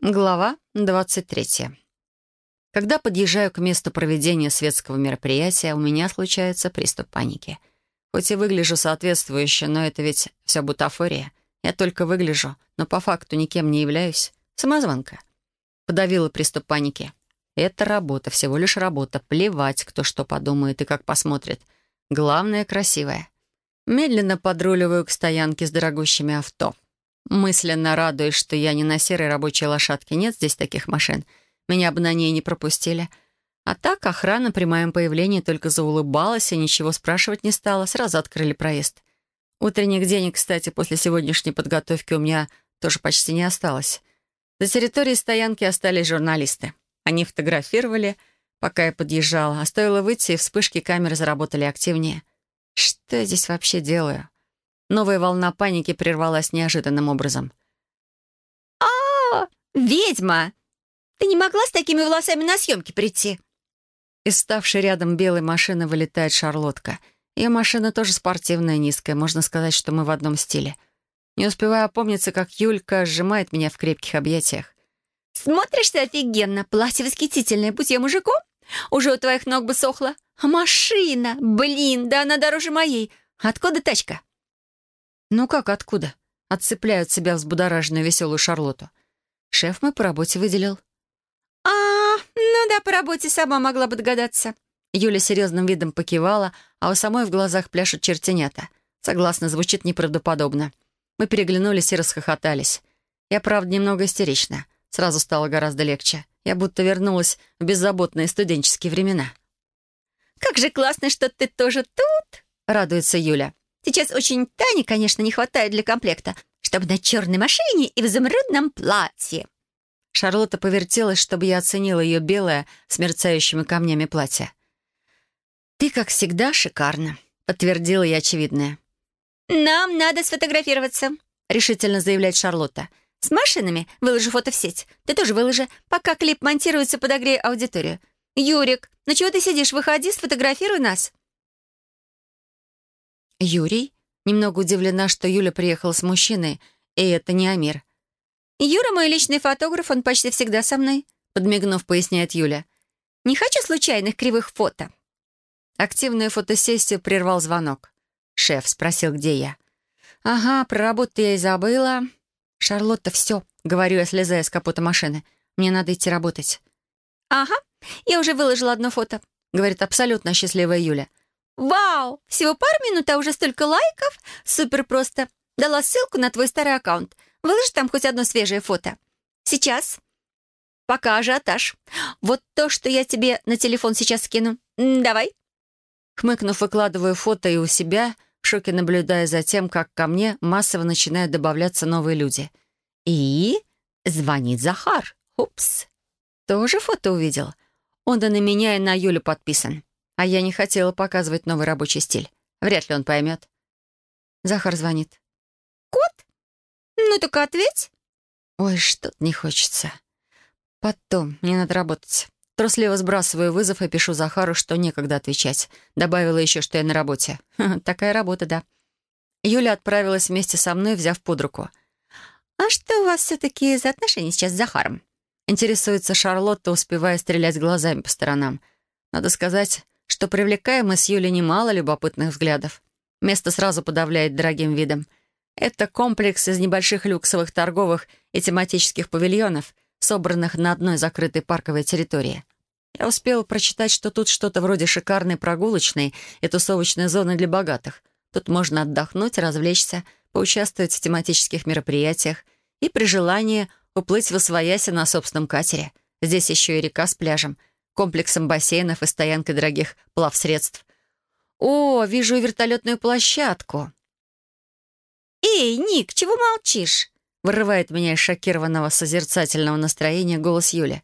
Глава 23. Когда подъезжаю к месту проведения светского мероприятия, у меня случается приступ паники. Хоть и выгляжу соответствующе, но это ведь все бутафория. Я только выгляжу, но по факту никем не являюсь. Самозванка. Подавила приступ паники. Это работа, всего лишь работа. Плевать, кто что подумает и как посмотрит. Главное — красивая. Медленно подруливаю к стоянке с дорогущими авто. Мысленно радуюсь, что я не на серой рабочей лошадке. Нет здесь таких машин. Меня бы на ней не пропустили. А так охрана при моем появлении только заулыбалась и ничего спрашивать не стала. Сразу открыли проезд. Утренних денег, кстати, после сегодняшней подготовки у меня тоже почти не осталось. За территорией стоянки остались журналисты. Они фотографировали, пока я подъезжала, а стоило выйти, и вспышки камеры заработали активнее. Что я здесь вообще делаю? Новая волна паники прервалась неожиданным образом. а, ведьма! Ты не могла с такими волосами на съемки прийти?» Из ставшей рядом белой машины вылетает шарлотка. Ее машина тоже спортивная, низкая. Можно сказать, что мы в одном стиле. Не успеваю опомниться, как Юлька сжимает меня в крепких объятиях. «Смотришься офигенно. Платье восхитительное. Будь я мужиком, уже у твоих ног бы сохла. А машина? Блин, да она дороже моей. Откуда тачка?» «Ну как, откуда?» Отцепляют себя взбудораженную веселую Шарлоту. Шеф мой по работе выделил. «А, ну да, по работе сама могла бы догадаться». Юля серьезным видом покивала, а у самой в глазах пляшут чертенята. Согласно, звучит неправдоподобно. Мы переглянулись и расхохотались. Я, правда, немного истерична. Сразу стало гораздо легче. Я будто вернулась в беззаботные студенческие времена. «Как же классно, что ты тоже тут!» — радуется Юля. Сейчас очень Тани, конечно, не хватает для комплекта, чтобы на черной машине и в изумрудном платье». Шарлотта повертелась, чтобы я оценила ее белое с мерцающими камнями платье. «Ты, как всегда, шикарно», — подтвердила я очевидное. «Нам надо сфотографироваться», — решительно заявляет Шарлотта. «С машинами выложи фото в сеть. Ты тоже выложи. Пока клип монтируется, подогрей аудиторию. Юрик, ну чего ты сидишь? Выходи, сфотографируй нас». «Юрий?» Немного удивлена, что Юля приехала с мужчиной, и это не Амир. «Юра мой личный фотограф, он почти всегда со мной», подмигнув, поясняет Юля. «Не хочу случайных кривых фото». Активную фотосессию прервал звонок. Шеф спросил, где я. «Ага, про работу я и забыла». «Шарлотта, все», — говорю я, слезая с капота машины. «Мне надо идти работать». «Ага, я уже выложила одно фото», — говорит абсолютно счастливая Юля. «Вау! Всего пару минут, а уже столько лайков? Супер просто! Дала ссылку на твой старый аккаунт. Выложи там хоть одно свежее фото. Сейчас. Пока ажиотаж. Вот то, что я тебе на телефон сейчас скину. Давай». Хмыкнув, выкладываю фото и у себя, в шоке наблюдая за тем, как ко мне массово начинают добавляться новые люди. И звонит Захар. Упс. Тоже фото увидел. Он да на меня и на Юлю подписан. А я не хотела показывать новый рабочий стиль. Вряд ли он поймет. Захар звонит. «Кот? Ну так ответь». Ой, что-то не хочется. Потом, мне надо работать. Трусливо сбрасываю вызов и пишу Захару, что некогда отвечать. Добавила еще, что я на работе. такая работа, да. Юля отправилась вместе со мной, взяв под руку. «А что у вас все-таки за отношения сейчас с Захаром?» Интересуется Шарлотта, успевая стрелять глазами по сторонам. Надо сказать, что привлекаем мы с Юлей немало любопытных взглядов. Место сразу подавляет дорогим видом. Это комплекс из небольших люксовых торговых и тематических павильонов, собранных на одной закрытой парковой территории. Я успел прочитать, что тут что-то вроде шикарной прогулочной и тусовочной зоны для богатых. Тут можно отдохнуть, развлечься, поучаствовать в тематических мероприятиях и при желании уплыть в освояси на собственном катере. Здесь еще и река с пляжем — комплексом бассейнов и стоянкой дорогих плавсредств. О, вижу вертолетную площадку. «Эй, Ник, чего молчишь?» Вырывает меня из шокированного созерцательного настроения голос Юли.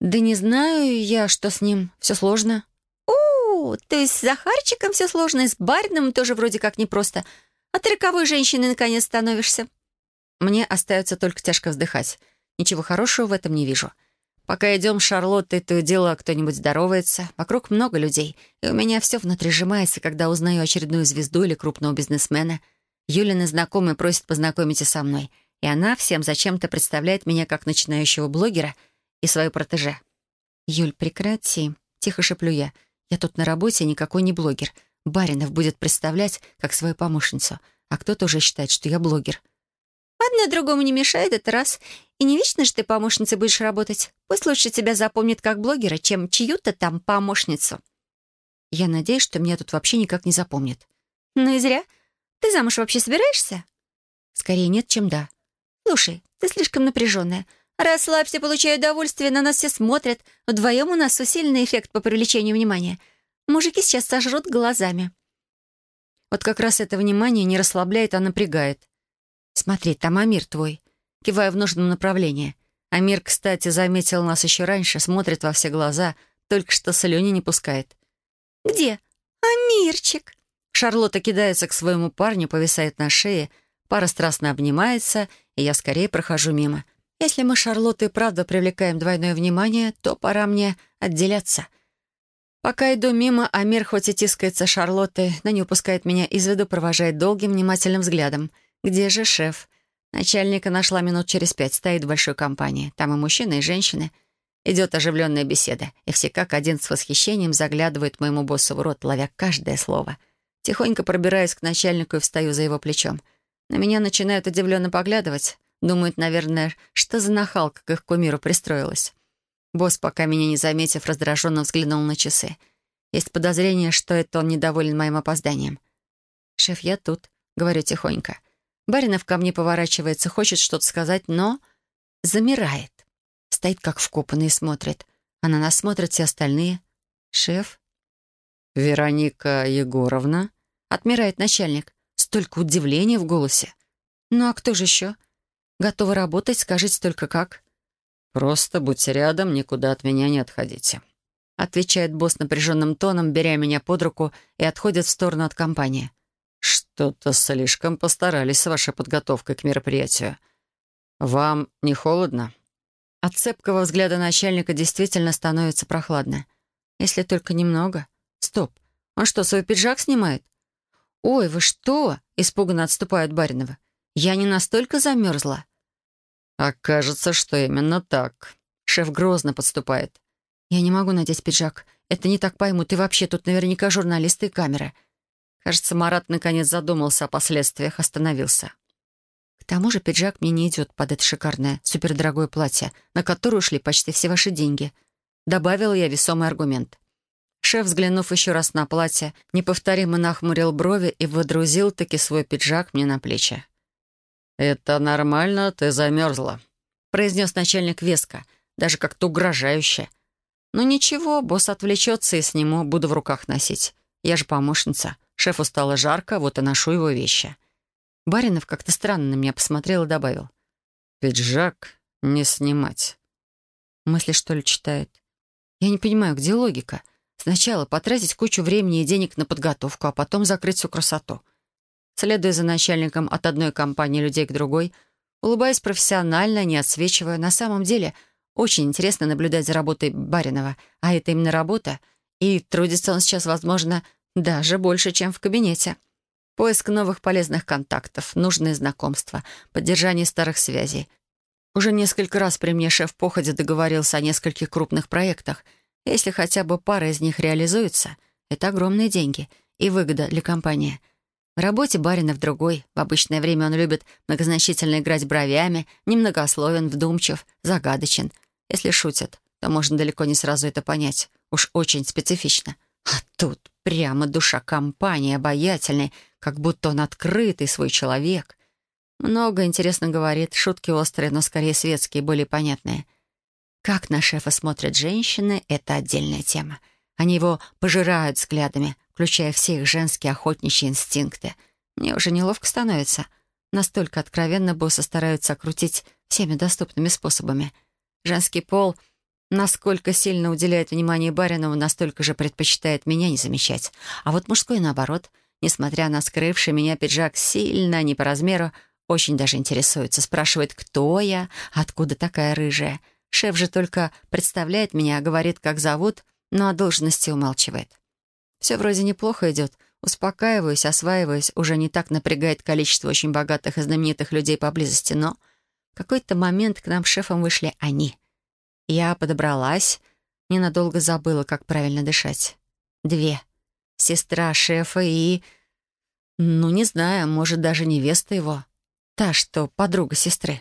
«Да не знаю я, что с ним. Все сложно». «О, то есть с Захарчиком все сложно, и с Барином тоже вроде как непросто. А ты роковой женщиной наконец становишься». Мне остается только тяжко вздыхать. Ничего хорошего в этом не вижу. Пока идем с Шарлоттой, то и дело кто-нибудь здоровается. Вокруг много людей, и у меня все внутри сжимается, когда узнаю очередную звезду или крупного бизнесмена. Юлины знакомые просят познакомить со мной. и она всем зачем-то представляет меня как начинающего блогера и свою протеже. «Юль, прекрати», — тихо шеплю я. «Я тут на работе никакой не блогер. Баринов будет представлять как свою помощницу, а кто-то уже считает, что я блогер». «Одно другому не мешает, это раз. И не вечно же ты помощницей будешь работать. Пусть лучше тебя запомнит как блогера, чем чью-то там помощницу». Я надеюсь, что меня тут вообще никак не запомнят. «Ну и зря. Ты замуж вообще собираешься?» «Скорее нет, чем да». «Слушай, ты слишком напряженная. Расслабься, получай удовольствие, на нас все смотрят. Вдвоем у нас усиленный эффект по привлечению внимания. Мужики сейчас сожрут глазами». Вот как раз это внимание не расслабляет, а напрягает. «Смотри, там Амир твой». Киваю в нужном направлении. Амир, кстати, заметил нас еще раньше, смотрит во все глаза, только что слюни не пускает. «Где? Амирчик?» Шарлотта кидается к своему парню, повисает на шее, пара страстно обнимается, и я скорее прохожу мимо. Если мы Шарлоттой правда привлекаем двойное внимание, то пора мне отделяться. Пока иду мимо, Амир хоть и тискается Шарлоттой, но не упускает меня из виду, провожает долгим, внимательным взглядом. «Где же шеф?» Начальника нашла минут через пять, стоит в большой компании. Там и мужчины, и женщины. Идет оживленная беседа, и все как один с восхищением заглядывают моему боссу в рот, ловя каждое слово. Тихонько пробираюсь к начальнику и встаю за его плечом. На меня начинают удивленно поглядывать. Думают, наверное, что за нахалка к их кумиру пристроилась. Босс, пока меня не заметив, раздраженно взглянул на часы. Есть подозрение, что это он недоволен моим опозданием. «Шеф, я тут», — говорю тихонько. Баринов ко мне поворачивается, хочет что-то сказать, но замирает. Стоит как вкопанный и смотрит. А на нас смотрят все остальные. «Шеф?» «Вероника Егоровна?» — отмирает начальник. Столько удивления в голосе. «Ну а кто же еще?» «Готовы работать, скажите только как». «Просто будьте рядом, никуда от меня не отходите», — отвечает босс напряженным тоном, беря меня под руку и отходит в сторону от компании. «Что-то слишком постарались с вашей подготовкой к мероприятию. Вам не холодно?» От цепкого взгляда начальника действительно становится прохладно. Если только немного. Стоп. Он что, свой пиджак снимает? «Ой, вы что?» — испуганно отступает Баринова. «Я не настолько замерзла». «Окажется, что именно так». Шеф грозно подступает. «Я не могу надеть пиджак. Это не так поймут. И вообще, тут наверняка журналисты и камера. Кажется, Марат наконец задумался о последствиях, остановился. К тому же пиджак мне не идет под это шикарное, супердорогое платье, на которое ушли почти все ваши деньги. Добавил я весомый аргумент. Шеф, взглянув еще раз на платье, неповторимо нахмурил брови и водрузил таки свой пиджак мне на плечи. «Это нормально, ты замерзла», — произнес начальник веско, даже как-то угрожающе. «Ну ничего, босс отвлечется и сниму, буду в руках носить. Я же помощница. Шефу стало жарко, вот и ношу его вещи. Баринов как-то странно на меня посмотрел и добавил. «Пиджак не снимать». Мысли, что ли, читает? Я не понимаю, где логика? Сначала потратить кучу времени и денег на подготовку, а потом закрыть всю красоту. Следуя за начальником от одной компании людей к другой, улыбаясь профессионально, не отсвечивая, на самом деле очень интересно наблюдать за работой Баринова, а это именно работа, и трудится он сейчас, возможно, даже больше, чем в кабинете. Поиск новых полезных контактов, нужные знакомства, поддержание старых связей. Уже несколько раз при мне шеф походе договорился о нескольких крупных проектах. Если хотя бы пара из них реализуется, это огромные деньги и выгода для компании. В работе барина в другой. В обычное время он любит многозначительно играть бровями, немногословен, вдумчив, загадочен. Если шутят, то можно далеко не сразу это понять. Уж очень специфично. А тут прямо душа компании, обаятельный, как будто он открытый свой человек. Много интересно говорит, шутки острые, но скорее светские, более понятные. Как на шефа смотрят женщины — это отдельная тема. Они его пожирают взглядами, включая все их женские охотничьи инстинкты. Мне уже неловко становится. Настолько откровенно босса стараются окрутить всеми доступными способами. Женский пол — Насколько сильно уделяет внимание Баринову, настолько же предпочитает меня не замечать. А вот мужской, наоборот, несмотря на скрывший меня пиджак сильно, не по размеру, очень даже интересуется, спрашивает, кто я, откуда такая рыжая. Шеф же только представляет меня, говорит, как зовут, но о должности умалчивает. Все вроде неплохо идет. Успокаиваюсь, осваиваюсь, уже не так напрягает количество очень богатых и знаменитых людей поблизости, но В какой-то момент к нам шефом вышли они. Я подобралась, ненадолго забыла, как правильно дышать. Две. Сестра шефа и... Ну, не знаю, может, даже невеста его. Та, что подруга сестры.